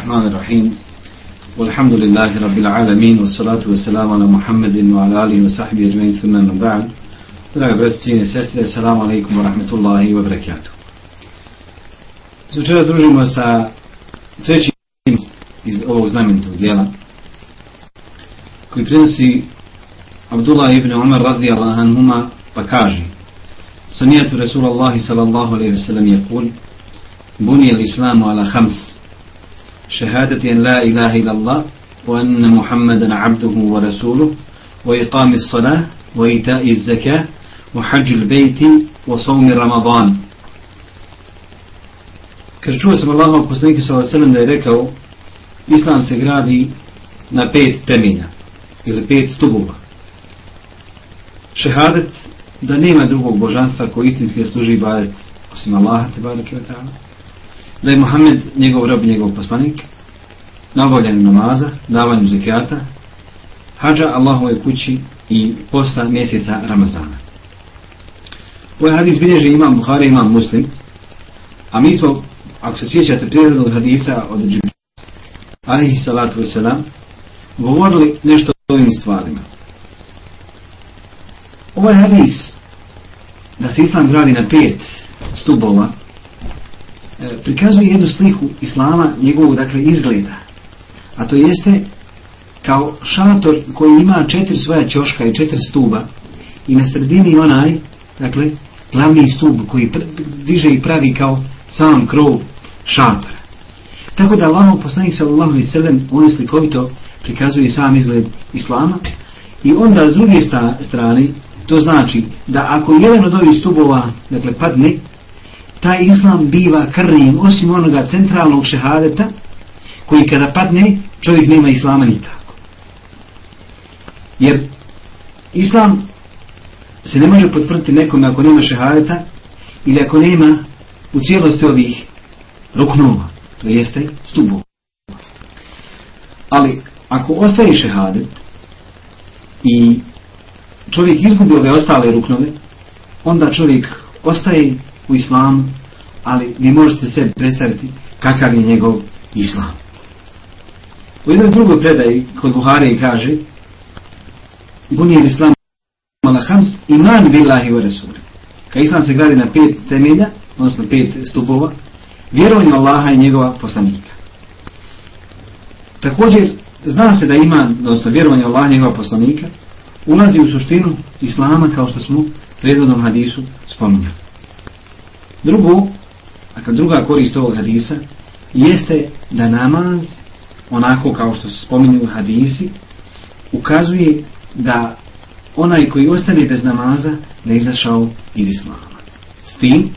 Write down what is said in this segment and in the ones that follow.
الرحمن الرحيم والحمد لله رب العالمين والصلاة والسلام على محمد وعلى آله وصحبه أجمعين ثم من بعد Draga braći i sestre, assalamu alaikum wa rahmatullahi wa barakatuh. Večera družimo sa trećim iz ovog znamenitog dijela koji prenosi Abdullah ibn Umar radijallahu anhuma pa kaže Samijatu Rasulallahi sallallahu alaihi wa sallam yakul bunije l'islamu ala hams شهادة أن لا إله إلا الله وأن محمدا عبده ورسوله وإقام الصلاة وإيتاء الزكاة وحج البيت وصوم رمضان Kaže, čuo sam Allahov poslanika sallallahu alejhi ve sellem da je rekao Islam se gradi na pet temelja ili pet stubova. Šehadet da nema drugog božanstva koji istinski služi ibadet osim Allaha te bareke ve taala. Da je Muhammed njegov rob, njegov poslanik, na obavljanju namaza, davanju zekijata, hađa Allahove kući i posta mjeseca Ramazana. Ovaj hadis bilježi imam Buhari, imam Muslim, a mi smo, ako se sjećate prijednog hadisa od Džibrila, alihi salatu wasalam, govorili nešto o ovim stvarima. Ovaj hadis, da se Islam gradi na pet stubova, E, prikazuje jednu sliku Islama, njegovog, dakle, izgleda. A to jeste kao šator koji ima četiri svoja ćoška i četiri stuba i na sredini onaj, dakle, glavni stub koji diže i pravi kao sam krov šatora. Tako da Allahov poslanik sallallahu alejhi ve sellem on slikovito prikazuje sam izgled Islama i onda s druge strane to znači da ako jedan od ovih stubova dakle padne taj Islam biva krnijim osim onoga centralnog šehadeta koji kada padne čovjek nema Islama nikako. Jer Islam se ne može potvrditi nekome ako nema šehadeta ili ako nema u cijelosti ovih ruknova, to jeste stubova. Ali ako ostaje šehadet i čovjek izgubi ove ostale ruknove, onda čovjek ostaje u islamu, ali vi možete se predstaviti kakav je njegov islam. U jednoj drugoj predaji kod Buhari kaže Bunije islam malahams iman billahi wa rasuli. Ka islam se gradi na pet temelja, odnosno pet stupova, vjerovanjem Allaha i njegova poslanika. Također, zna se da iman, odnosno vjerovanje Allaha i njegova poslanika, ulazi u suštinu Islama kao što smo u prethodnom hadisu spominjali. Drugo, a dakle, druga korist ovog hadisa, jeste da namaz, onako kao što se spominju hadisi, ukazuje da onaj koji ostane bez namaza ne izašao iz Islama. S tim,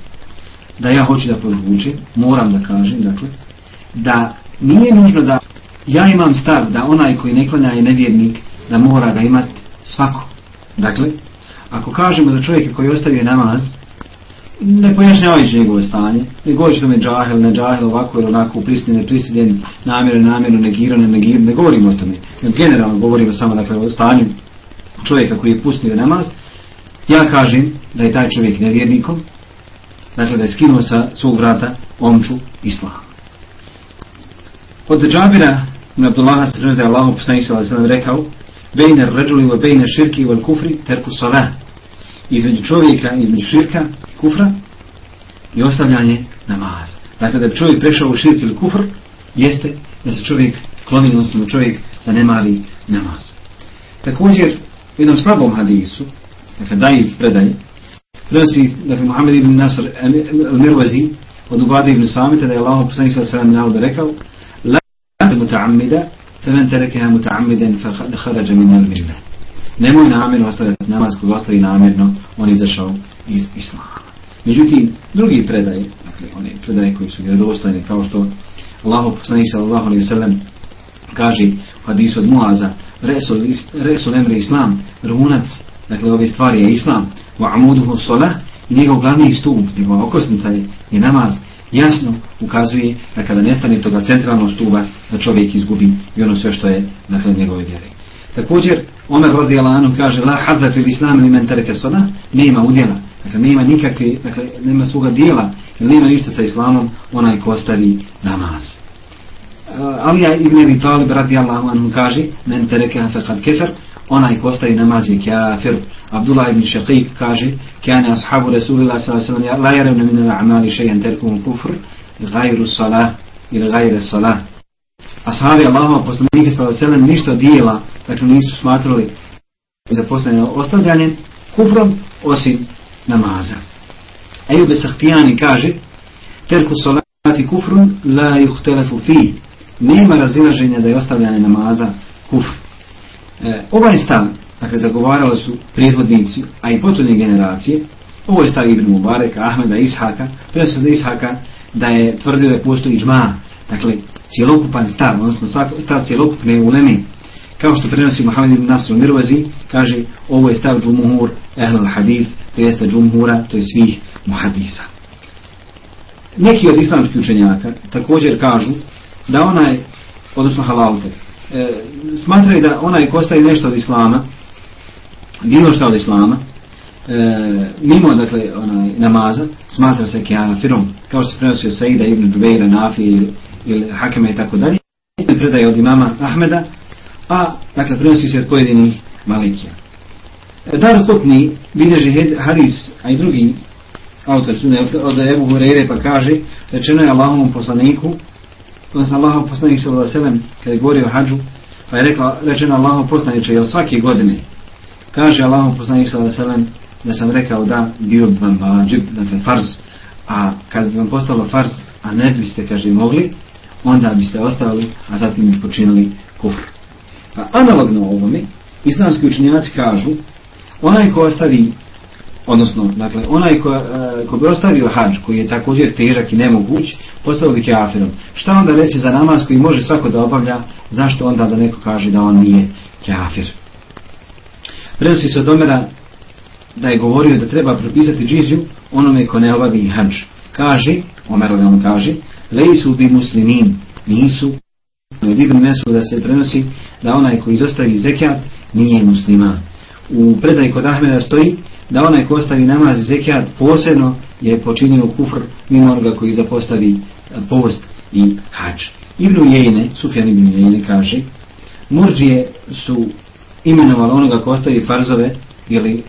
da ja hoću da podvučem, moram da kažem, dakle, da nije nužno da ja imam stav da onaj koji ne klanja je nevjernik, da mora da imat svako. Dakle, ako kažemo za čovjeka koji ostavio namaz, ne pojašnjavajući njegovo stanje, ne govorići da me džahel, ne džahel, ovako ili onako, prisiljen, ne prisiljen, namjero, namjero, negirano, ne negiran, ne govorimo o tome. Generalno govorimo samo dakle, o stanju čovjeka koji je pustio namaz. Ja kažem da je taj čovjek nevjernikom, dakle da je skinuo sa svog vrata omču islama. Od Džabira, na Abdullaha se da je Allah poslanih sallam rekao, bejne ređuli wa bejne širki wal kufri terku salah. Između čovjeka, između širka kufra i ostavljanje namaza. Dakle, da bi čovjek prešao u širk ili kufr, jeste da se čovjek kloni, odnosno da čovjek zanemari namaz. Također, u jednom slabom hadisu, dakle, dajiv predaj, prenosi, dakle, Muhammed ibn Nasr al-Mirwazi, od Ubade ibn Samita, da je Allah poslani sallam sallam rekao, la muta'ammida فمن تركها متعمدا فخرج من المله nemoj namjerno ostaviti namaz koga ostavi namjerno on izašao iz islama međutim drugi predaje dakle one predaje koji su vjerodostojne kao što Allah poslanik sallallahu alejhi ve sellem kaže u hadisu od Muaza resul resul emre islam runac dakle ove stvari je islam. Wa amuduhu salah i njegov glavni stup njegova okosnica je, je namaz. Jasno ukazuje da kada nestane toga centralnog stuba da čovjek izgubi i ono sve što je dakle njegove vjere. Također Omer radi Alanu kaže la hadza fil islam li men tereke sona nema udjela dakle nema nikakve dakle nema svoga dijela nema ništa sa islamom onaj ko ostavi namaz. Eh, Alija ibn Abi Talib radijallahu anhu kaže men terekeha faqad kafir onaj ko ostavi namaz je kafir Abdullah ibn Shaqiq kaže kana ashabu Rasulullah sallallahu la yarawna min amali shay'an tarkuhu kufr ghayru salah ili ghayru salah Ashabi Allahova poslanika s.a.v. ništa dijela dakle nisu smatrali za poslanje ostavljanjem kufrom osim namaza. Ejub Sahtijani kaže terku salati kufrun la juhtelefu fi. Nema razilaženja da je ostavljanje namaza kufr. E, ovaj stav, dakle, zagovarali su prijehodnici, a i potonje generacije, ovo je stav Ibn Mubareka, Ahmeda, Ishaka, prenosi da Ishaka da je tvrdio da postoji džma, dakle, cjelokupan stav, odnosno stav cjelokupne uleme, kao što prenosi Muhammed ibn Nasr Mirvazi, kaže, ovo je stav džumuhur, ehlal hadith, to jeste džumhura, to je svih muhadisa. Neki od islamskih učenjaka također kažu da onaj, odnosno halalte, e, smatraju da onaj ko ostaje nešto od islama, bilo što od islama, e, mimo dakle onaj namaza, smatra se kafirom, kao što se prenosio Saida ibn Džubeira, Nafi ili, ili Hakeme i tako dalje, predaje od imama Ahmeda, a dakle prenosi se od pojedinih malikija. E, Dar Hutni bilježi hadis, a i drugi autor su od Ebu Hureyre pa kaže, rečeno je Allahovom poslaniku, odnosno Allahov poslanik sallallahu alejhi ve sellem kada je govorio o hadžu pa je rekao rečeno Allahov poslanice je svake godine? Kaže Allahov poslanik sallallahu alejhi ve sellem da sam rekao da bio bi vam vađib dakle farz. A kad bi vam postalo farz a ne biste kaže mogli onda biste ostavili a zatim bi počinili kufr pa analogno ovome islamski učenjaci kažu onaj ko ostavi odnosno, dakle, onaj ko, uh, ko bi ostavio hađ, koji je također težak i nemoguć, postao bi kafirom. Šta onda reći za namaz koji može svako da obavlja, zašto onda da neko kaže da on nije kafir? Prenosi se od Omera da je govorio da treba propisati džizju onome ko ne obavi hađ. Kaže, Omer on kaže, lejsu bi muslimin, nisu, od Ibn Mesuda se prenosi da onaj koji izostavi zekijat nije musliman. U predaj kod Ahmeda stoji da onaj ko ostavi namaz i zekijat posebno je počinio kufr mimo onoga koji zapostavi eh, post i hač. Ibn Jejne, Sufjan Ibn Jejne kaže, murđije su imenovali onoga ko ostavi farzove ili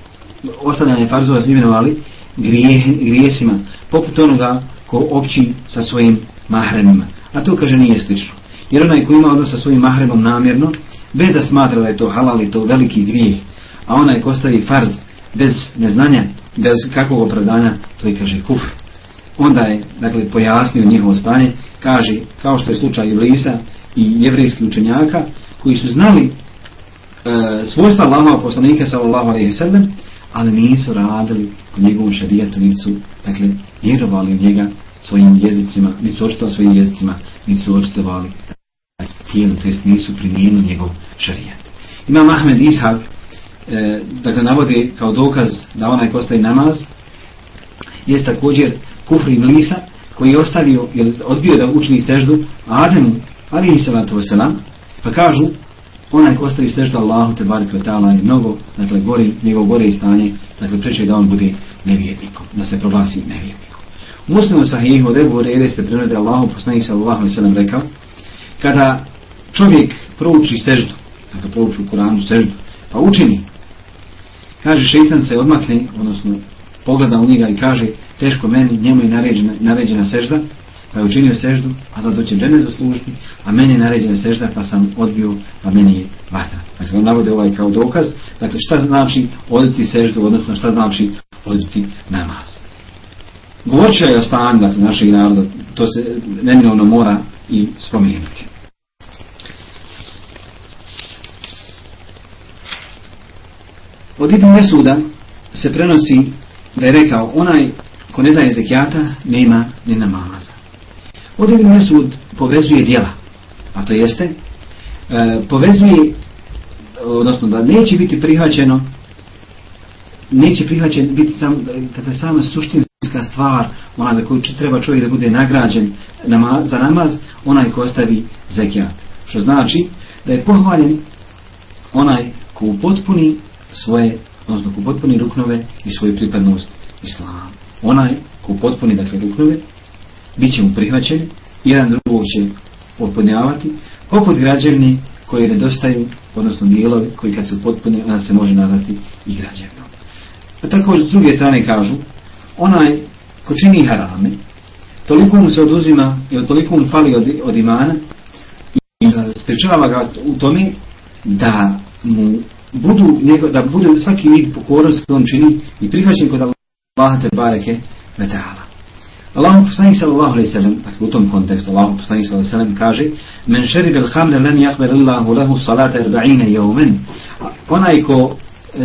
ostavljanje farzova su imenovali grije, grijesima, poput onoga ko opći sa svojim mahremima. A to kaže nije slično. Jer onaj koji ima odnos sa svojim mahremom namjerno, bez da smatra da je to halal i to veliki grijeh, a onaj ko stavi farz bez neznanja, bez kakvog opravdanja, to i kaže kufr. Onda je, dakle, pojasnio njihovo stanje, kaže, kao što je slučaj Iblisa i jevrijskih učenjaka, koji su znali e, svojstva Allahova poslanika sallallahu alaihi sallam, ali nisu radili kod njegovom šarijetu, nisu, dakle, vjerovali u njega svojim jezicima, nisu očitovali svojim jezicima, nisu očitovali tijelu, to jest nisu primijenili njegov šarijat. Imam Ahmed Ishak, e, dakle navodi kao dokaz da onaj ko ostaje namaz jest također kufr iblisa koji je ostavio jer odbio da učini seždu Ademu ali i salatu wasalam pa kažu onaj ko ostavi seždu Allahu te barik ta'ala je mnogo dakle gori, njegov gore stanje dakle preče da on bude nevjernikom da se proglasi nevjernikom u muslimu sahihu od Ebu Rere se prenode Allahu poslanih sallallahu alaihi sallam rekao kada čovjek prouči seždu kada prouči u Koranu seždu pa učini kaže šeitan se odmakne, odnosno pogleda u njega i kaže teško meni, njemu je naređena, naređena sežda, pa je učinio seždu, a zato će džene zaslužiti, a meni je naređena sežda, pa sam odbio, pa meni je vatra. Dakle, on navode ovaj kao dokaz, dakle, šta znači oditi seždu, odnosno šta znači oditi namaz. Govorit će o stanju, dakle, našeg naroda, to se neminovno mora i spomenuti. Od Ibn Mesuda se prenosi da je rekao onaj ko ne daje zekijata nema ni namaza. Od Ibn Mesud povezuje dijela, a to jeste e, povezuje odnosno da neće biti prihvaćeno neće prihvaćen biti sam, dakle, sama suštinska stvar ona za koju treba čovjek da bude nagrađen nama, za namaz onaj ko ostavi zekijat. Što znači da je pohvaljen onaj ko upotpuni svoje, odnosno ko upotpuni ruknove i svoju pripadnost islamu. Onaj ko upotpuni dakle ruknove, bit će mu prihvaćen, jedan drugog će upotpunjavati, poput građevni koji nedostaju, odnosno dijelovi koji kad se upotpune, ona se može nazvati i građevnom. A također s druge strane kažu, onaj ko čini harame, toliko mu se oduzima i toliko mu fali od, od imana i sprečava ga u tome da mu budu, njego, da bude svaki vid pokornosti koji on čini i prihvaćen kod Allaha te bareke vetala. Allahu poslanik sallallahu alejhi ve sellem, dakle u tom kontekstu Allahu poslanik sallallahu alejhi ve sellem kaže: "Men shariba al-khamra lam yaqbal Allahu lahu salata 40 yawman." Onaj ko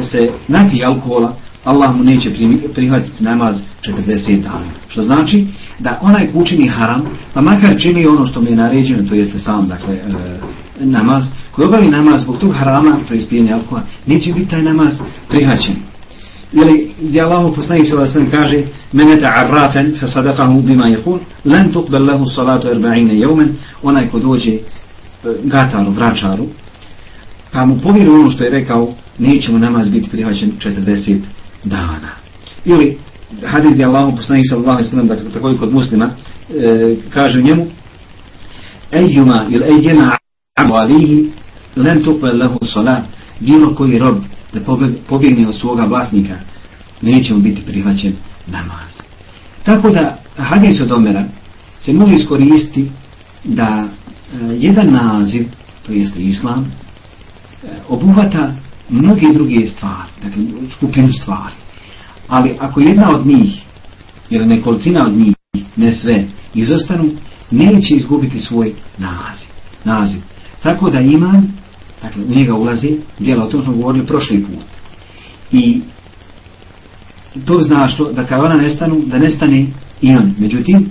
se napije alkohola, Allah mu neće prihvatiti namaz 40 dana. Što znači da onaj ko učini haram, pa makar čini ono što mu je naređeno, to jeste sam, dakle, e, namaz, koji obavi namaz zbog tog harama, to je ispijenje alkohola, neće biti taj namaz prihvaćen. Ili gdje Allah poslanik se vas kaže menete arrafen fa sadakahu bima jehun len tukbel lehu salatu erba'ine jeumen onaj ko dođe e, gataru, vračaru pa mu povjeru ono što je rekao neće mu namaz biti prihvaćen 40 dana. Ili hadis gdje Allah poslanik ve sellem dakle tako kod muslima e, kaže njemu Ejuma ili ejjena amu alihi len tukbel lehu salat bilo koji rob da pobjegne od svoga vlasnika, neće mu biti prihvaćen namaz. Tako da hadis od Omera se može iskoristiti da e, jedan naziv, to jeste islam, e, obuhvata mnoge druge stvari, dakle skupinu stvari. Ali ako jedna od njih, ili nekolicina od njih, ne sve, izostanu, neće izgubiti svoj naziv. naziv. Tako da iman Dakle, u njega ulazi djela, o tom smo govorili prošli put. I to zna što, da kada ona nestanu, da nestane i on. Međutim,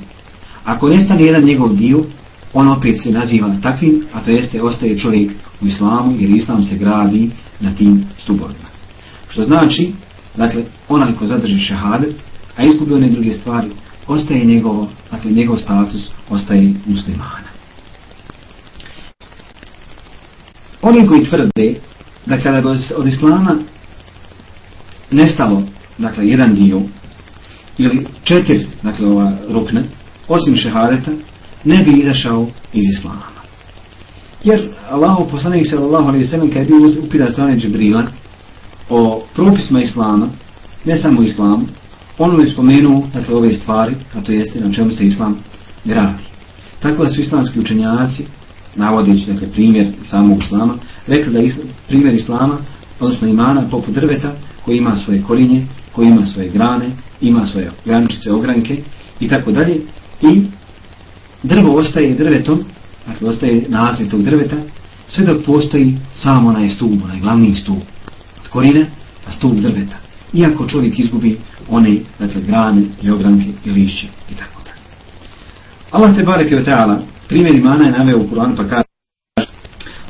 ako nestane jedan njegov dio, on opet se naziva takvim, a to jeste, ostaje čovjek u islamu, jer islam se gradi na tim stubovima. Što znači, dakle, onaj ko zadrži šehadet, a izgubi one druge stvari, ostaje njegovo, dakle, njegov status ostaje muslimana. Oni koji tvrde dakle, da kada bi od islama nestalo, dakle, jedan dio, ili četiri, dakle, ova rukne, osim šehadeta, ne bi izašao iz islama. Jer Allahu poslanik sallallahu alejhi ve sellem kad je bio upita strane Džibrila o propisima islama, ne samo islamu, on je spomenuo dakle ove stvari, a to jeste na čemu se islam gradi. Tako da su islamski učenjaci navodeći dakle, primjer samog islama, rekli da islam, primjer islama, odnosno imana poput drveta, koji ima svoje korinje, koji ima svoje grane, ima svoje grančice, ogranke i tako dalje. I drvo ostaje drvetom, dakle ostaje naziv tog drveta, sve dok postoji samo onaj stup, onaj glavni stup od korine, a stup drveta. Iako čovjek izgubi one dakle, grane, i ogranke i lišće i tako dalje. Allah te bareke o teala primjer imana je naveo u Kur'anu pa kaže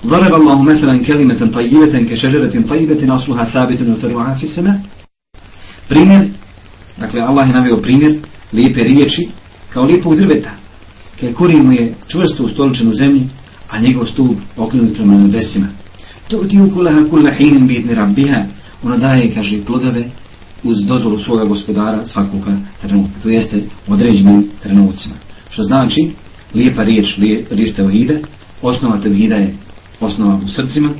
ضرب الله مثلا كلمة طيبة كشجرة طيبة أصلها ثابت وفرعها في السماء primjer dakle Allah je naveo primjer lijepe riječi kao lijepog drveta kaj mu je čvrsto ustoličen u zemlji a njegov stup okrenut prema nebesima. To ti ukulaha kulla hinin bitni rabbiha. Ona daje kaže plodove uz dozvolu svoga gospodara svakoga trenutka to jeste određenim trenucima. Što znači lijepa riječ, lije, riječ tevhide, osnova tevhida je osnova u srcima,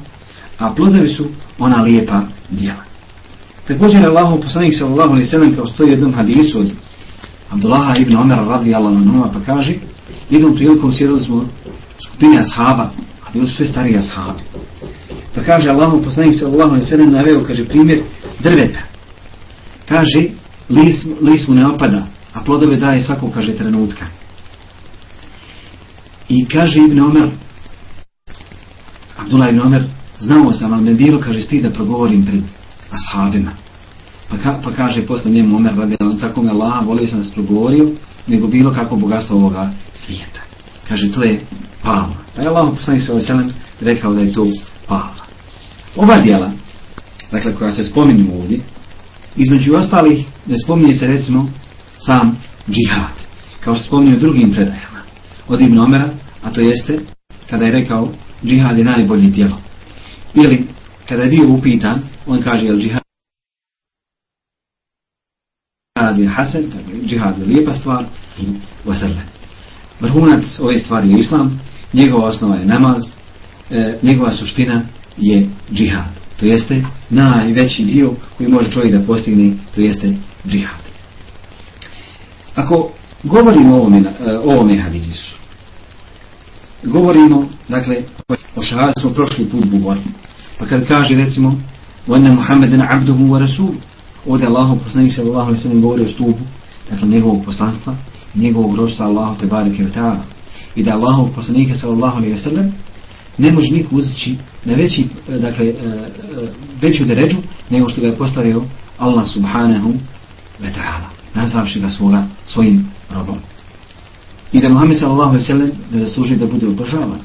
a plodovi su ona lijepa djela. Također je Allah poslanik sallallahu alaihi sallam kao stoji jednom hadisu od Abdullaha ibn Omer radijallahu anhu pa kaže jednom prilikom sjedili smo skupine ashaba, a bili su sve stari ashabi. Pa kaže Allah poslanik sallallahu alaihi sallam naveo, kaže primjer drveta. Kaže, lis, lis mu ne opada, a plodove daje svako, kaže, trenutka. I kaže Ibn Omer, Abdullah Ibn Omer, znao sam, ali me bilo, kaže, sti da progovorim pred ashabima. Pa, ka, pa kaže posle njemu Omer, radi, on tako me Allah, volio sam se progovorio, nego bilo kako bogatstvo ovoga svijeta. Kaže, to je palma. Pa je Allah poslani se ovaj rekao da je to palma. Ova dijela, dakle, koja se spominju ovdje, između ostalih, ne spominje se recimo sam džihad, kao što spominju drugim predajama od Ibn Omera, a to jeste kada je rekao džihad je najbolji djelo. Ili kada je bio upitan, on kaže jel džihad je hasen, džihad je lijepa stvar i vasrle. Vrhunac ove stvari je islam njegova osnova je namaz, e, njegova suština je džihad. To jeste najveći dio koji može čovjek da postigne, to jeste džihad. Ako govorimo o ovome, e, o ovome hadisu, govorimo, dakle, o šahadu smo prošli put govorili. Pa kad kaže, recimo, وَنَّ مُحَمَّدًا عَبْدُهُ وَرَسُولُ Ovdje Allah poslanik se Allah se govori o stupu, dakle, njegovog poslanstva, njegovog rođstva Allahu te bareke ve ta'ala. I da Allahu poslanik sallallahu alejhi ve sellem ne može niko uzeti na veći, dakle, e, e, veću deređu nego što ga je postavio Allah subhanahu wa ta'ala, nazvavši ga svoga, svojim robom. I da Muhammed sallallahu alaihi sallam ne zasluži da bude obožavan.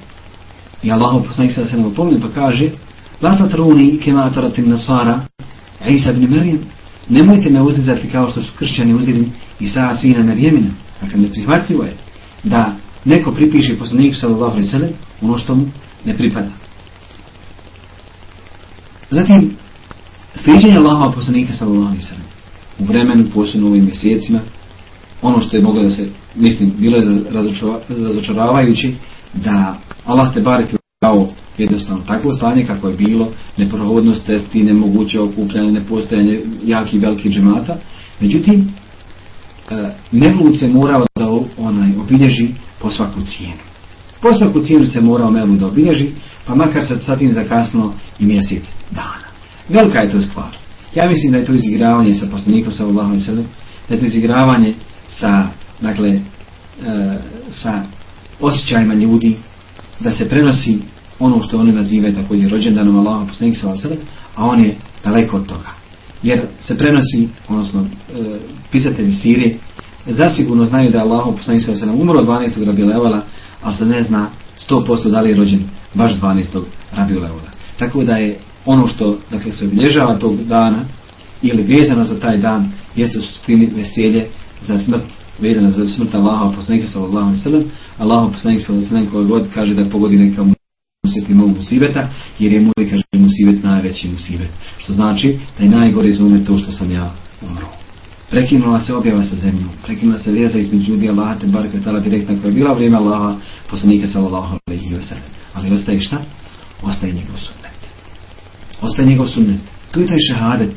I Allah poslanik sallallahu alaihi sallam pa kaže La tatruni kema ataratim nasara Isa ibn Maryam." Nemojte me uzizati kao što su kršćani uzili Isa sina Marijemina. Dakle, neprihvatljivo je da neko pripiše poslaniku sallallahu alaihi sallam ono što mu ne pripada. Zatim, sliđenje Allahova poslanika sallallahu alaihi sallam u vremenu, posebno ovim mjesecima, ono što je moglo da se, mislim, bilo je razočaravajući da Allah te barek je dao jednostavno takvo stanje kako je bilo, neprohodnost cesti, nemoguće okupljanje, nepostojanje jakih velikih džemata. Međutim, e, Mevlud se morao da onaj obilježi po svaku cijenu. Po svaku cijenu se morao Mevlud da obilježi, pa makar sad sad tim zakasno i mjesec dana. Velika je to stvar. Ja mislim da je to izigravanje sa poslanikom sa Allahom i sredom, da je to izigravanje sa, dakle, e, sa osjećajima ljudi, da se prenosi ono što oni nazivaju također rođendanom Allahom poslanik sa Allahom a on je daleko od toga. Jer se prenosi, odnosno, e, pisatelji Sirije, zasigurno znaju da je Allahom poslanik sa Allahom umro 12. rabi Levala, ali se ne zna 100% da li je rođen baš 12. rabi Levala. Tako da je ono što dakle, se obilježava tog dana ili vezano za taj dan jeste u suštini veselje za smrt vezana za smrt Allaha poslanika sallallahu alejhi ve sellem Allahu poslanik sallallahu alejhi ve sellem god kaže da pogodi neka musibeta mog musibeta jer je moj kaže musibet najveći musibet. Što znači da je najgore za to što sam ja umro. Prekinula se objava sa zemljom prekinula se veza između ljudi Allaha te barka tala direktna koja je bila vrijeme Allaha poslanika sallallahu alejhi ve sellem ali ostaje šta? Ostaje njegov sunnet. Ostaje njegov sunnet. Tu je taj šehadet.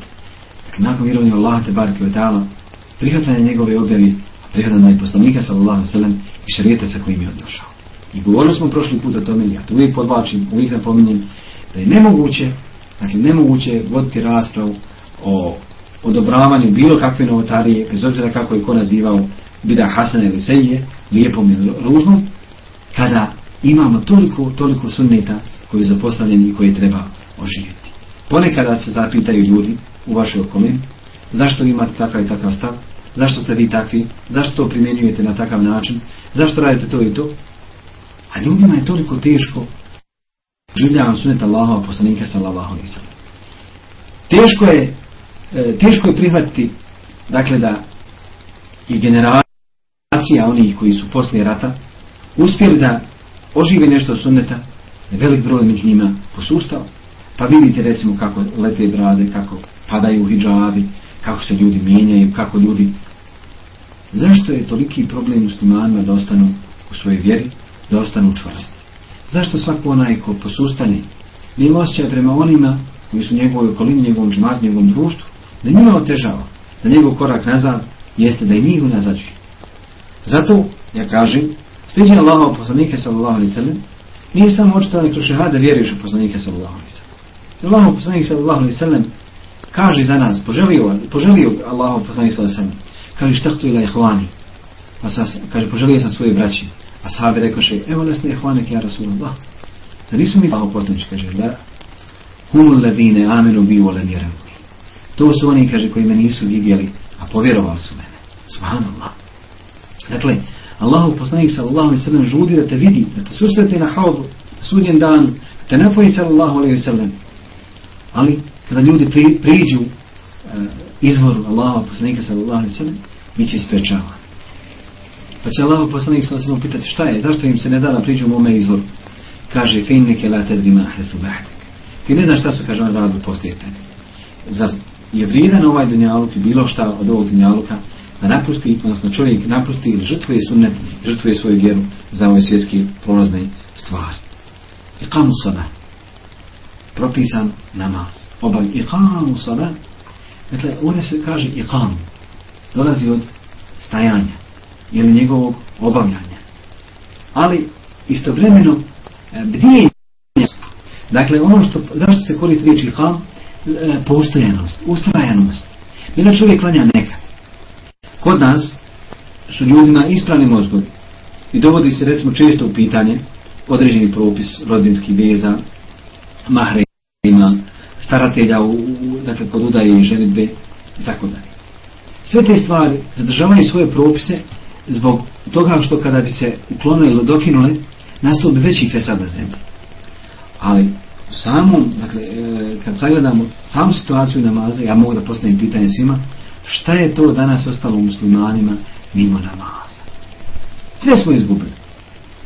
Dakle, nakon vjerovanja Allaha te bareke tala prihvatanje njegove objavi prihvatanje poslanika sallallahu sallam i šarijeta sa kojim je došao. I govorili smo prošli put o tome, ja to uvijek podvačim, uvijek napominjem, da je nemoguće, dakle nemoguće voditi raspravu o odobravanju bilo kakve novotarije, bez obzira kako je ko nazivao bida Hasan ili Sejje, lijepom ili ružnom, kada imamo toliko, toliko sunneta koji je zapostavljen i koji treba oživjeti. Ponekada se zapitaju ljudi u vašoj okolini, zašto imate takav i takav stav, zašto ste vi takvi, zašto to primjenjujete na takav način, zašto radite to i to. A ljudima je toliko teško življavam sunet Allahova poslanika sallallahu alaihi sallam. Teško je, e, teško je prihvatiti, dakle da i generacija onih koji su poslije rata uspjeli da ožive nešto sunneta, velik broj među njima posustao. Pa vidite recimo kako lete brade, kako padaju hijabi, kako se ljudi mijenjaju, kako ljudi Zašto je toliki problem muslimanima da ostanu u svojoj vjeri, da ostanu čvrsti? Zašto svako onaj ko posustane, nema osjećaj prema onima koji su njegovoj okolini, njegovom džmat, njegovom društvu, da njima otežava, da njegov korak nazad jeste da i njih unazađuje. Zato, ja kažem, stiđe Allaha u poslanike sallallahu alaihi sallam, nije samo očito da kroz šehada vjeruješ u poslanike sallallahu alaihi sallam. Allah u poslanike sallallahu alaihi sallam kaže za nas, poželio, poželio Allah u poslanike sallallahu alaihi sallam, kaže štahtu ila ihvani pa sa, kaže poželio sam svoje braće, a sahabi rekoše evo lesne ihvane ja Rasulullah. da nismo mi tako poslanič kaže la humu ladine amenu bi u lenjeram to su oni kaže koji me nisu vidjeli a povjerovali su mene subhanallah dakle Allahu poslanik sallallahu alaihi sallam žudi da te vidi da te susreti na haudu sudjen dan da te napoji sallallahu alaihi sallam ali kada ljudi pri, priđu uh, izvoru Allaha poslanika sallallahu alejhi ve sellem biće sprečavan. Pa će Allah poslanik sallallahu alejhi pitati šta je, zašto im se ne da da priđu u mome izvoru? Kaže fe inneke la tadri ma ahdathu. Ti ne znaš šta su kaže on radili poslije tebe. Zar je vrijedan ovaj dunjaluk i bilo šta od ovog dunjaluka da napusti, odnosno čovjek napusti ili žrtvuje sunnet, žrtvuje svoju vjeru za ove svjetske prolazne stvari. I kamu sada, propisan namaz, obav i kamu sada, dakle, ovdje se kaže i kamu, dolazi od stajanja ili njegovog obavljanja. Ali istovremeno e, bdije Dakle, ono što, zašto se koristi riječ iham? E, postojanost, ustrajanost. Bila čovjek klanja nekad. Kod nas su ljudima ispravni mozgovi i dovodi se recimo često u pitanje određeni propis rodbinskih veza, mahrema, staratelja u, dakle, kod udaje i ženitbe i tako dalje. Sve te stvari zadržavaju svoje propise zbog toga što kada bi se uklonili ili dokinule, nastao bi veći fesad na zemlji. Ali u samom, dakle, e, kad sagledamo samu situaciju namaza, ja mogu da postavim pitanje svima, šta je to danas ostalo muslimanima mimo namaza? Sve smo izgubili.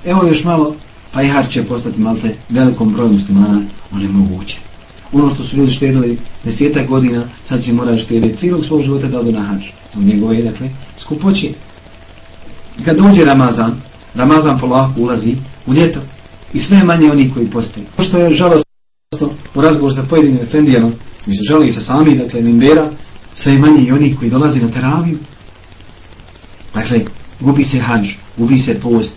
Evo još malo, pa i har će postati malte velikom broju muslimana onemoguće. Ono što su ljudi štedili desetak godina, sad će morati štediti cijelog svog života da odu na hađ. U njegove, dakle, skupoći. Kad dođe Ramazan, Ramazan polako ulazi u ljeto i sve manje onih koji postoji. To što je žalost u razgovor sa pojedinim efendijama, mi su žali se sami, dakle, mimbera, sve manje i onih koji dolazi na teraviju. Dakle, gubi se hađ, gubi se post.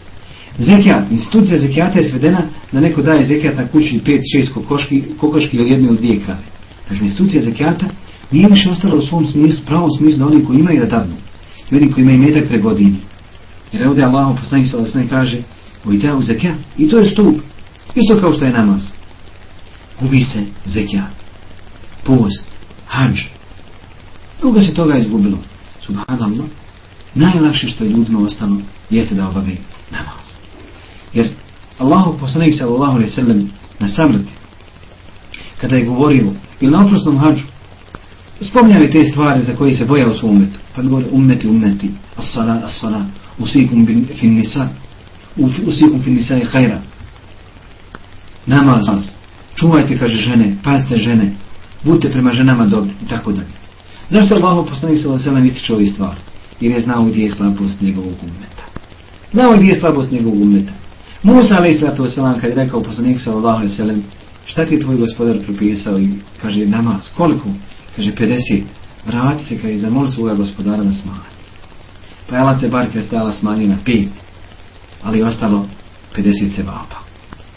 Zekijat, institucija zekijata je svedena da neko daje zekijat na kući 5-6 kokoški, kokoški ili jedne od dvije krave. Dakle, institucija zekijata nije više ostala u svom smislu, pravom smislu da oni koji imaju da dadnu. I oni koji imaju metak pre godini. Jer ovdje Allah poslanik sa vasne kaže u zekat. I to je stup. Isto kao što je namaz. Gubi se zekijat. Post. Hađ. Mnogo se toga izgubilo. Subhanallah. Najlakše što je ljudima ostalo jeste da obave namaz. Jer Allahu poslanik sallallahu alejhi ve sellem na samrti kada je govorio ili na oprosnom hađu spomnjao je te stvari za koje se bojao svom umetu pa govori umeti umeti as-salat, as-salat usikum fin nisa. Usikum fin nisa i hajra. Namaz čuvajte kaže žene pazite žene. Budite prema ženama dobri i tako dalje. Zašto je Allah poslanik sa vaselem ističe ove stvari? Jer je znao gdje je slabost njegovog umeta. Znao gdje je slabost njegovog umeta. Musa alaih sallatu vesselam kad je rekao poslaniku sallallahu alejhi ve šta ti tvoj gospodar propisao? I kaže namaz. Koliko? Kaže 50. Vrati se kaže zamoli svoga gospodara na smanje Pa je Allah te barke stala smanjio na 5. Ali ostalo 50 sevapa.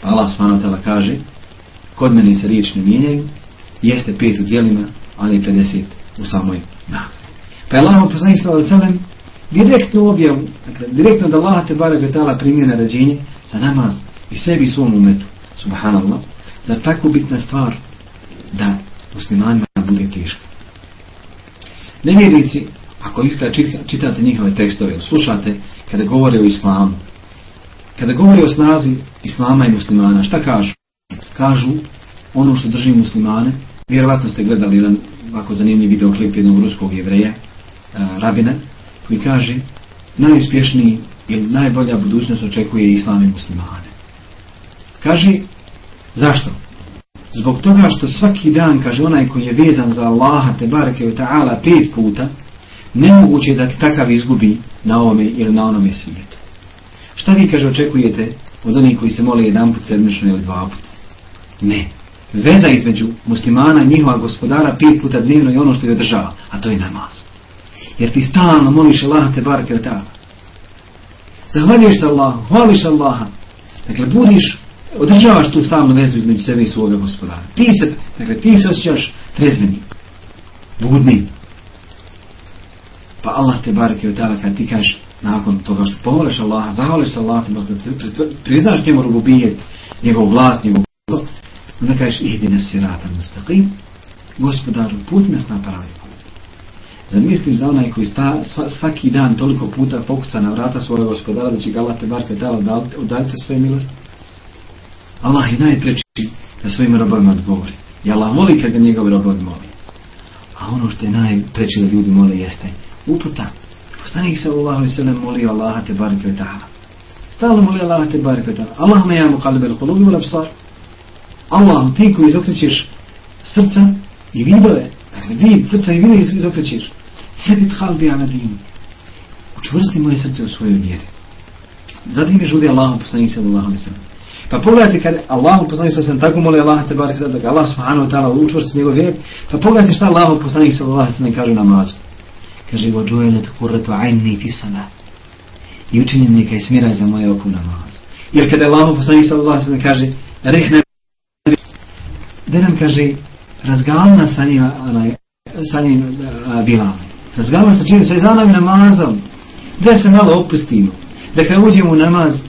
Pa Allah subhanahu kaže kod meni se riječ ne mijenjaju jeste 5 u dijelima ali je 50 u samoj nagradi. Pa je Allah poslanik sallallahu alejhi direktno objavu, dakle direktno da Allah te barke vetala primio naređenje za namaz i sebi i svom umetu. Subhanallah. Za tako bitna stvar da muslimanima bude teško. Nevjernici, ako iskada čitate njihove tekstove, slušate kada govore o islamu, kada govore o snazi islama i muslimana, šta kažu? Kažu ono što drži muslimane, vjerovatno ste gledali jedan ovako zanimljiv videoklip jednog ruskog jevreja, eh, rabina, koji kaže najuspješniji ili najbolja budućnost očekuje islam i muslimane. Kaže, zašto? Zbog toga što svaki dan, kaže onaj koji je vezan za Allaha, te barake u ta'ala, pet puta, nemoguće da takav izgubi na ovome ili na onome svijetu. Šta vi, kaže, očekujete od onih koji se mole jedan put sedmično ili dva put? Ne. Veza između muslimana i njihova gospodara pet puta dnevno je ono što je održava, a to je namaz jer ti stalno moliš Allah te barke od ta'ala. Zahvaljuješ se Allahu, hvališ Allaha. Dakle, budiš, održavaš tu stalnu vezu između sebe i svoga gospodara. Ti se, dakle, ti se osjećaš trezveni, budni. Pa Allah te barek od ta'ala kad ti kažeš nakon toga što povoliš Allaha, zahvališ se Allaha, priznaš njemu rububijet, njegov vlast, njegov onda kažeš ihdine sirata mustaqim, gospodaru, put nas na pravi put. Zar misliš da onaj koji sta, svaki dan toliko puta pokuca na vrata svoje gospodara da će ga Allah te barke dala da odavite svoje milosti? Allah je najpreči da svojim robovima odgovori. I Allah voli kad ga njegovi robovi moli. A ono što je najpreči da ljudi moli jeste uputa. Poslanik se Allahu i sallam molio Allaha te barke ve ta'ala. Stalno molio Allaha te barke ve ta'ala. Allah me jamu kalbe il kulubi u. Allah ti koji izokrećeš srca i vidove. Dakle, vid srca i vidove izokrećeš. Sebit halbi ala dini. učvrsti moje srce u svojoj vjeri. Zatim je žudi Allahu poslanik sallallahu alejhi ve sellem. Pa pogledajte kad Allahu poslanik sallallahu alejhi tako moli Allaha te barek da ga Allah subhanahu wa taala učvrsti njegov vjer. Pa pogledajte šta Allahu poslanik sallallahu alejhi ve sellem kaže na namazu. Kaže wa ju'ilat qurratu 'aini fi. I učinim neka i smiraj za moje oku namaz. Jer kada Allah poslanik sallallahu sallam ve kaže rehne da nam kaže razgalna ovaj, sa njim, sa njim Bilal. Razgalna sa čim? Sa izanom namazom. Da se malo opustimo. Da kada uđemo u namaz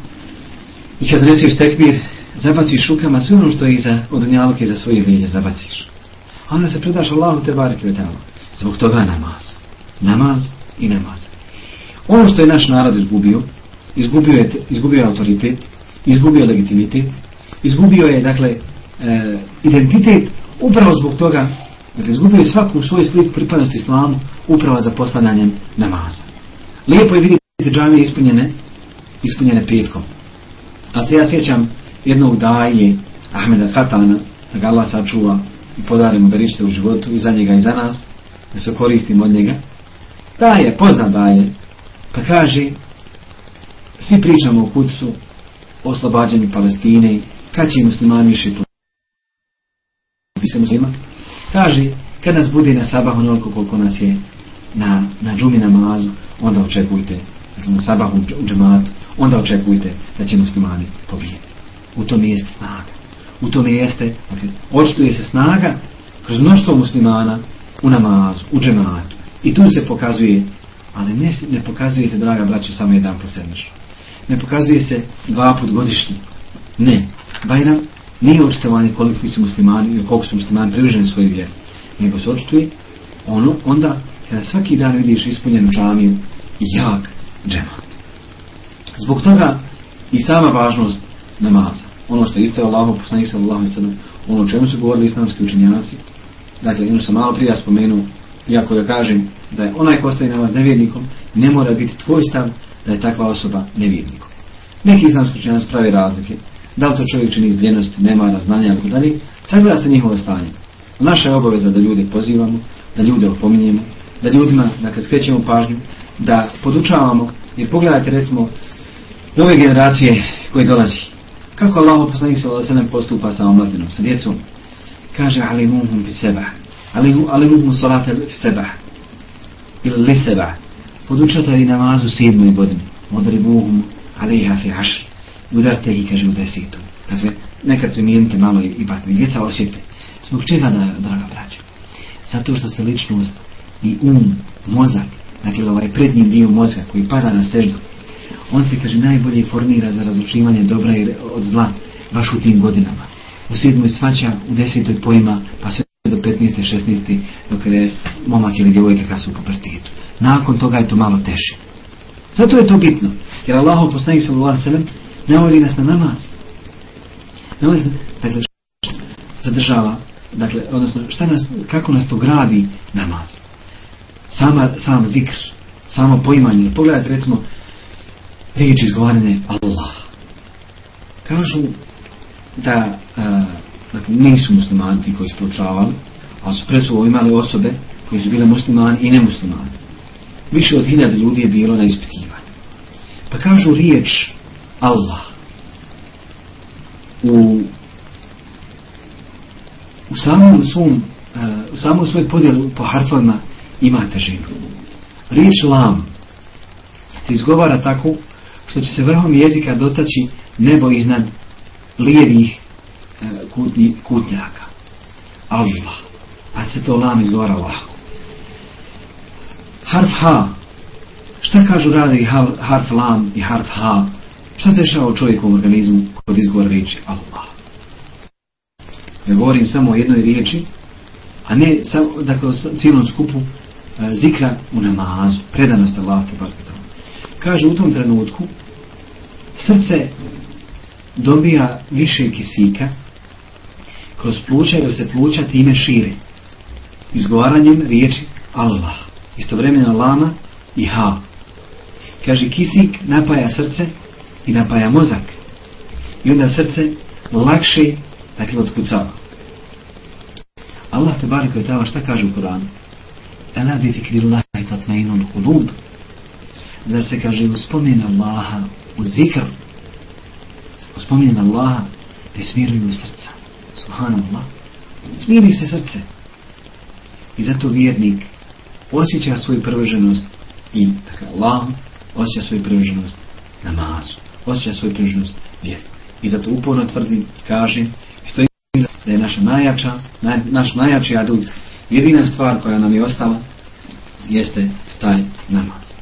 i kad resiš tekbir, zabaciš rukama sve ono što je iza, odnjavke za svoje liđe zabaciš. Onda se predaš Allahu te barek vetala. Zbog toga namaz. Namaz i namaz. Ono što je naš narod izgubio, izgubio je, izgubio je autoritet, izgubio je legitimitet, izgubio je, dakle, e, identitet upravo zbog toga dakle izgubio svaku svoju sliku pripadnosti islamu upravo za postavljanjem namaza. Lijepo je vidjeti džamije ispunjene ispunjene petkom. A se ja sjećam jednog daje Ahmeda Fatana da ga Allah sačuva i podarimo berište u životu i za njega i za nas da se koristimo od njega. Daje, pozna daje pa kaže svi pričamo o kucu o oslobađanju Palestine kad će muslimani više se muslima, kaže, kad nas bude na sabahu onoliko koliko nas je na, na džumi namazu, onda očekujte, dakle na sabahu u džematu, onda očekujte da će muslimani pobijeti. U tom jeste snaga. U tom jeste, dakle, očituje se snaga kroz mnoštvo muslimana u namazu, u džematu. I tu se pokazuje, ali ne, ne pokazuje se, draga braća, samo jedan posednaš. Ne pokazuje se dva put godišnji. Ne. Bajram nije očitovanje koliko su muslimani ili koliko su muslimani privrženi svoje vjeri, nego se očituje ono, onda kada svaki dan vidiš ispunjenu džamiju i jak džemat. Zbog toga i sama važnost namaza, ono što je istao Allaho poslanih sallallahu sallam, ono o čemu su govorili islamski učenjaci, dakle, ono sam malo prije spomenuo, iako da kažem da je onaj ko ostaje namaz nevjernikom, ne mora biti tvoj stav da je takva osoba nevjernikom. Neki islamski učenjaci pravi razlike, da li to čovjek čini iz ljenosti, nema raznanja, ali dalje, sagleda se njihovo stanje. Naša je obaveza da ljude pozivamo, da ljude opominjemo, da ljudima, dakle, skrećemo pažnju, da podučavamo, jer pogledajte, recimo, nove generacije koje dolazi. Kako Allah poslanik se da postupa sa omladinom, sa djecom? Kaže, ali muhum bi seba, ali, ali salate bi seba, ili li seba, podučate li namazu sedmoj godini, odribuhum, ali fi haš udarte ih, kaže, u desetu. Dakle, nekad primijenite malo i batne Djeca osjete. Zbog čega, da, draga braća? Zato što se ličnost i um, mozak, dakle, ovaj prednji dio mozga koji pada na seždu, on se, kaže, najbolje formira za razlučivanje dobra i od zla baš u tim godinama. U sedmoj svaća, u desetoj pojma, pa sve do 15. 16. dok je momak ili djevojka kad su u pubertetu. Nakon toga je to malo teže. Zato je to bitno. Jer Allah poslanih sallallahu sallam ne vodi nas na namaz. Ne vodi dakle, zadržava, dakle, odnosno, šta nas, kako nas to gradi namaz. Sama, sam zikr, samo poimanje. Pogledajte, recimo, riječi izgovarane Allah. Kažu da, uh, dakle, nisu muslimani ti koji su proučavali, ali su presuvo imali osobe koji su bile muslimani i nemuslimani. Više od hiljada ljudi je bilo na ispitivanju. Pa kažu riječ Allah u u samom svom e, u samom svoj podjelu po harfovima ima težinu riječ lam se izgovara tako što će se vrhom jezika dotaći nebo iznad lijevih Eh, kutni, kutnjaka. Allah. Pa se to lam izgovara lahko harf ha. Šta kažu radi harf lam i harf ha? Šta se dešava u organizmu kod izgovora riječi Allah? Ja govorim samo o jednoj riječi, a ne samo, dakle, o cijelom skupu e, zikra u namazu, predanost Allah te barketom. Kaže u tom trenutku, srce dobija više kisika kroz pluća, jer se pluća time širi. Izgovaranjem riječi Allah. Istovremeno lama i ha. Kaže, kisik napaja srce i napaja mozak i onda srce lakše dakle otkucava Allah te barik je šta kaže u Koranu Ela bi fikri Allahi tatmainun kulub se kaže uspomena Allaha u zikr uspomena Allaha ne smiruju srca subhanallah. Smiri se srce. I zato vjernik osjeća svoju prvrženost i dakle Allah osjeća svoju prvrženost namazu osjeća svoju prvrženost vjeru i zato uporno tvrdim i kažem što da je naša najjača naj, naš najjači adut jedina stvar koja nam je ostala jeste taj namaz.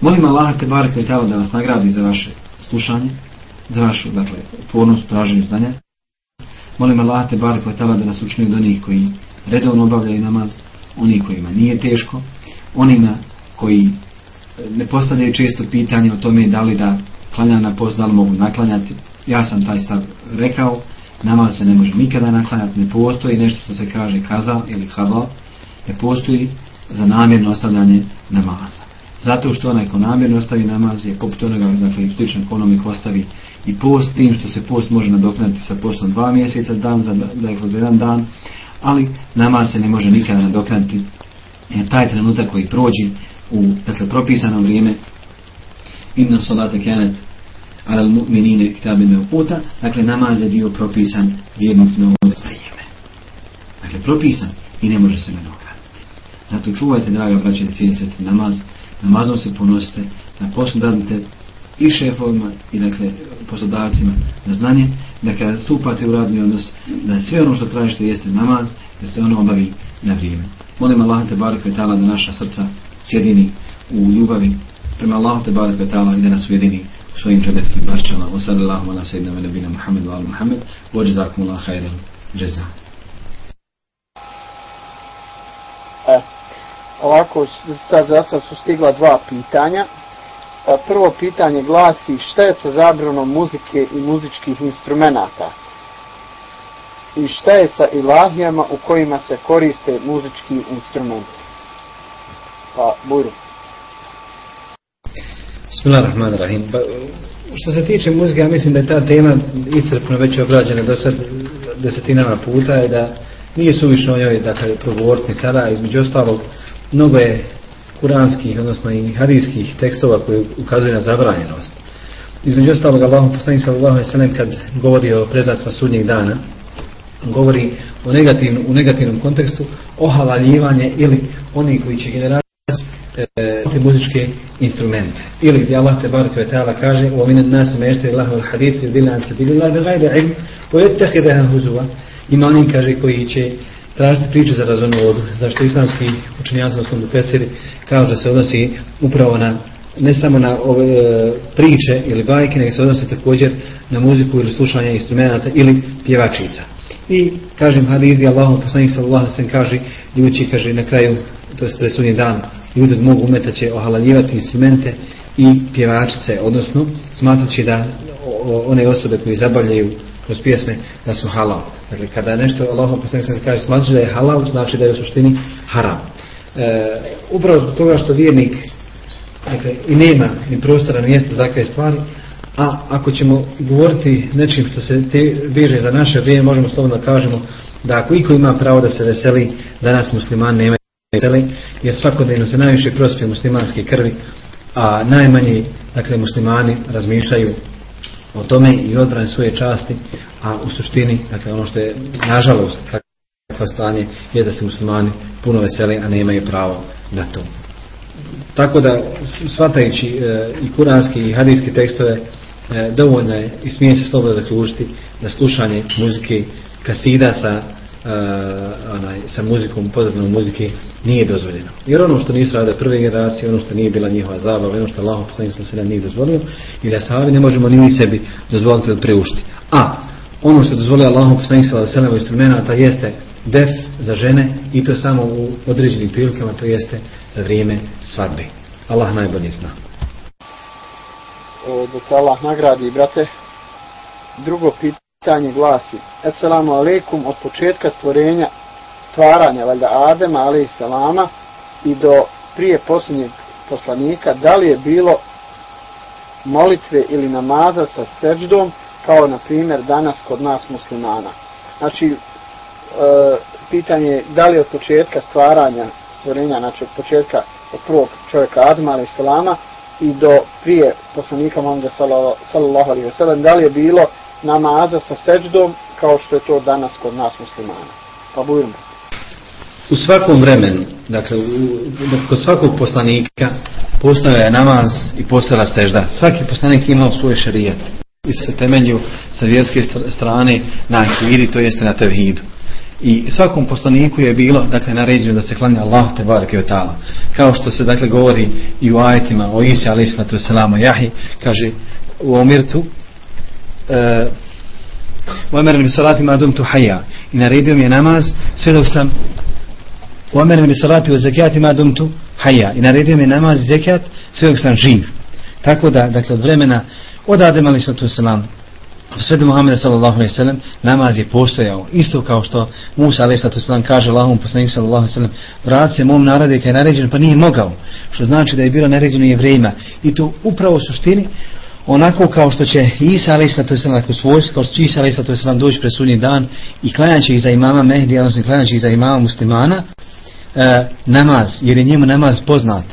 Molim Allah te barek da vas nagradi za vaše slušanje za vašu dakle upornost traženju znanja molim Allah te barek da nas učini od onih koji redovno obavljaju namaz oni kojima nije teško onima koji eh, ne postavljaju često pitanje o tome da li da klanja na post, da li mogu naklanjati. Ja sam taj stav rekao namaz se ne može nikada naklanjati ne postoji nešto što se kaže kaza ili hava ne postoji za namjerno ostavljanje namaza zato što onaj ko namjerno ostavi namaz je poput onoga dakle slično onome ko ostavi i post tim što se post može nadoknati sa postom dva mjeseca dan za, dakle, za jedan dan ali namaz se ne može nikada nadoknati je taj trenutak koji prođi u dakle, propisano vrijeme inna salata kanet ala mu'minine kitabin me uputa dakle namaz je bio propisan vjernicima u ono vrijeme. Dakle propisan i ne može se nadoknati zato čuvajte draga braće cijeli srce namaz namazom se ponosite na poslu dadite i šefovima i dakle poslodavcima na znanje da kada stupate u radni odnos da sve ono što tražite jeste namaz da se ono obavi na vrijeme. Molim Allah te barek vetala da naša srca sjedini u ljubavi prema Allah te barek vetala i da nas ujedini u svojim čebetskim barčama. wa sallallahu ala sayyidina wa nabina Muhammed ala Muhammed. Wa jazakum Allah khairan jaza ovako sad za sad su stigla dva pitanja. Prvo pitanje glasi šta je sa zabranom muzike i muzičkih instrumenta i šta je sa ilahijama u kojima se koriste muzički instrumenti? Pa bujru. Bismillahirrahmanirrahim. Pa, što se tiče muzike ja mislim da je ta tema iscrpno već obrađena do sad desetinama puta i da nije suvišno o njoj dakle progovoriti sada između ostalog mnogo je kuranskih, odnosno i hadijskih tekstova koji ukazuju na zabranjenost. Između ostalog, Allahom poslanik sallallahu alaihi sallam kad govori o preznacima sudnjeg dana, govori o negativno, u negativnom kontekstu o ili oni koji će generati e, muzičke instrumente. Ili gdje Allah te barke ve ta'ala kaže u ominen nas me ješte Allahu al-hadith i dilan se bilu Allah gajde ilm u ettehideha huzuva ima onim kaže koji će tražiti priče za razonovodu, zašto islamski učenjaci odnosno mufesiri, kao da se odnosi upravo na ne samo na ove e, priče ili bajke, nego se odnose također na muziku ili slušanje instrumenta ili pjevačica. I kažem hadis gdje Allah poslanik sallallahu alejhi kaže ljudi kaže na kraju to je presudni dan ljudi mogu umetaće ohalaljivati instrumente i pjevačice odnosno smatraći da one osobe koji zabavljaju kroz pjesme da su halal. Dakle, kada nešto Allahom poslanik se kaže smatraš da je halal, znači da je u suštini haram. E, upravo zbog toga što vjernik dakle, i nema ni prostora ni mjesta za takve stvari, a ako ćemo govoriti nečim što se te veže za naše vrijeme, možemo slobodno da kažemo da ako iko ima pravo da se veseli, danas musliman nema veseli, jer svakodnevno se najviše prospije muslimanske krvi, a najmanji dakle, muslimani razmišljaju o tome i odbrane svoje časti, a u suštini, dakle ono što je nažalost takva stanje, je da se muslimani puno veseli, a nemaju pravo na to. Tako da, shvatajući e, i kuranski i hadijski tekstove, e, dovoljno je i smije se slobodno zaključiti da slušanje muzike kasida sa uh, onaj, sa muzikom, pozadnom muzike nije dozvoljeno. Jer ono što nisu rade prve generacije, ono što nije bila njihova zabava, ono što Allah poslanik sa sedam nije dozvolio, ili asabi ne možemo ni mi sebi dozvoliti da preušti. A ono što dozvoli Allah poslanik sa sedam instrumenta jeste def za žene i to samo u određenim prilikama, to jeste za vrijeme svadbe. Allah najbolje zna. Da se Allah nagradi, brate. Drugo pitanje glasi Esselamu alaikum od početka stvorenja stvaranja valjda Adema alaih i do prije posljednjeg poslanika da li je bilo molitve ili namaza sa seđdom kao na primjer danas kod nas muslimana znači e, pitanje je da li od početka stvaranja stvorenja znači od početka od prvog čovjeka Adama alaih Islama i do prije poslanika Muhammeda sallallahu alaihi wasallam, da li je bilo namaza sa seđdom kao što je to danas kod nas muslimana. Pa bujimo. U svakom vremenu, dakle, u, kod svakog poslanika postoje je namaz i postojala sežda. Svaki poslanik imao svoj šarijet se temelju sa vjerske strane na akiri, to jeste na tevhidu. I svakom poslaniku je bilo dakle naređeno da se klanja Allah te bareke ve taala. Kao što se dakle govori i u ajetima o Isa alejhi selam Jahi kaže u umirtu e u umirtu bi salati ma dumtu hayya. I naredio mi je namaz sve dok sam u umirtu bi salati wa zakati ma dumtu hayya. I naredio mi je namaz i zakat sve dok sam živ. Tako da dakle od vremena od Adem ali sallatu selam sve do Muhammeda sallallahu alejhi ve sellem namaz je postojao isto kao što Musa alejhi selam kaže Allahom poslanik sallallahu alejhi ve sellem vrat se mom narodu kad je naređen pa nije mogao što znači da je bilo naređeno jevrejima i to upravo u suštini onako kao što će Isa alejhi sallam ako svoj kao što će Isa alejhi selam doći pred sudnji dan i klanjaće iza za imama Mehdi odnosno klanjaće iza za imama muslimana e, namaz jer je njemu namaz poznat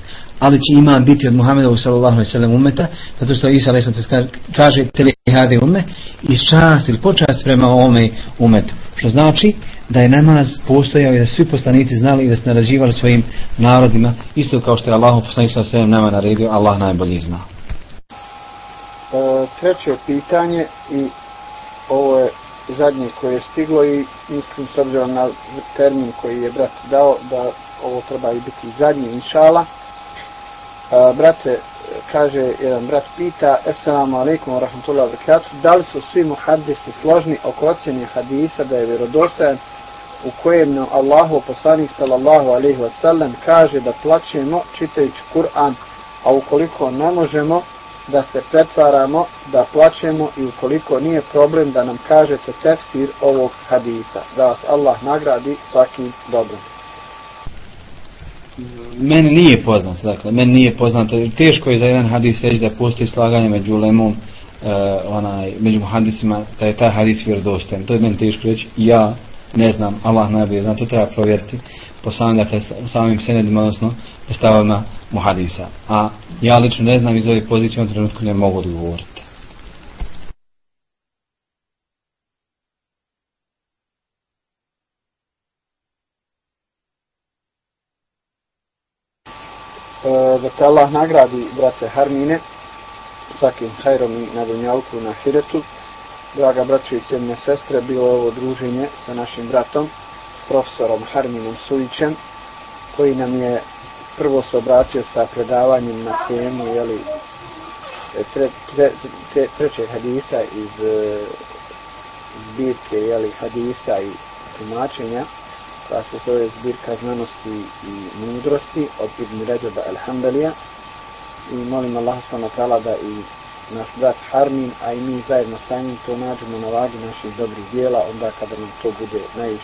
ali će imam biti od Muhammeda sallallahu alejhi ve sellem ummeta zato što Isa alejhi sallam kaže tele hadi umme i čast ili počast prema ovome umetu. Što znači da je namaz postojao i da svi poslanici znali i da se narađivali svojim narodima isto kao što je Allah poslanik sallallahu alejhi ve nama naredio Allah najbolje zna. E, treće pitanje i ovo je zadnje koje je stiglo i mislim s obzirom na termin koji je brat dao da ovo treba i biti zadnji inšala brate, kaže jedan brat pita, Esselamu alaikum wa rahmatullahi wa barakatuh, da li su svi muhaddisi složni oko ocjenje hadisa da je vjerodostojan u kojem nam Allahu poslanik sallallahu alaihi wa sallam kaže da plaćemo čitajući Kur'an, a ukoliko ne možemo da se pretvaramo, da plaćemo i ukoliko nije problem da nam kažete tefsir ovog hadisa, da vas Allah nagradi svakim dobrom meni nije poznat, dakle, meni nije poznato, teško je za jedan hadis reći da postoji slaganje među lemom, uh, eh, onaj, među hadisima, da je taj hadis vjerodostojan. To je meni teško reći, ja ne znam, Allah najbolje zna, to treba provjeriti po samim, dakle, samim senedima, odnosno stavama muhadisa. A ja lično ne znam iz ove pozicije, u trenutku ne mogu odgovoriti. Da te Allah nagradi, brate Harmine, svakim hajrom i na dunjalku na Hiretu. Draga braće i cijene sestre, bilo je ovo druženje sa našim bratom, profesorom Harminom Sujićem, koji nam je prvo se obratio sa predavanjem na temu, jeli, e, tre, tre, tre, trećeg hadisa iz e, zbirke, jeli, hadisa i tumačenja, koja se zove zbirka znanosti i mudrosti od Ibn Ređaba Alhamdalija i molim Allah s.w.t. da i naš brat Harmin, a i mi zajedno sa njim to nađemo na vagi naših dobrih dijela onda kada nam to bude najviše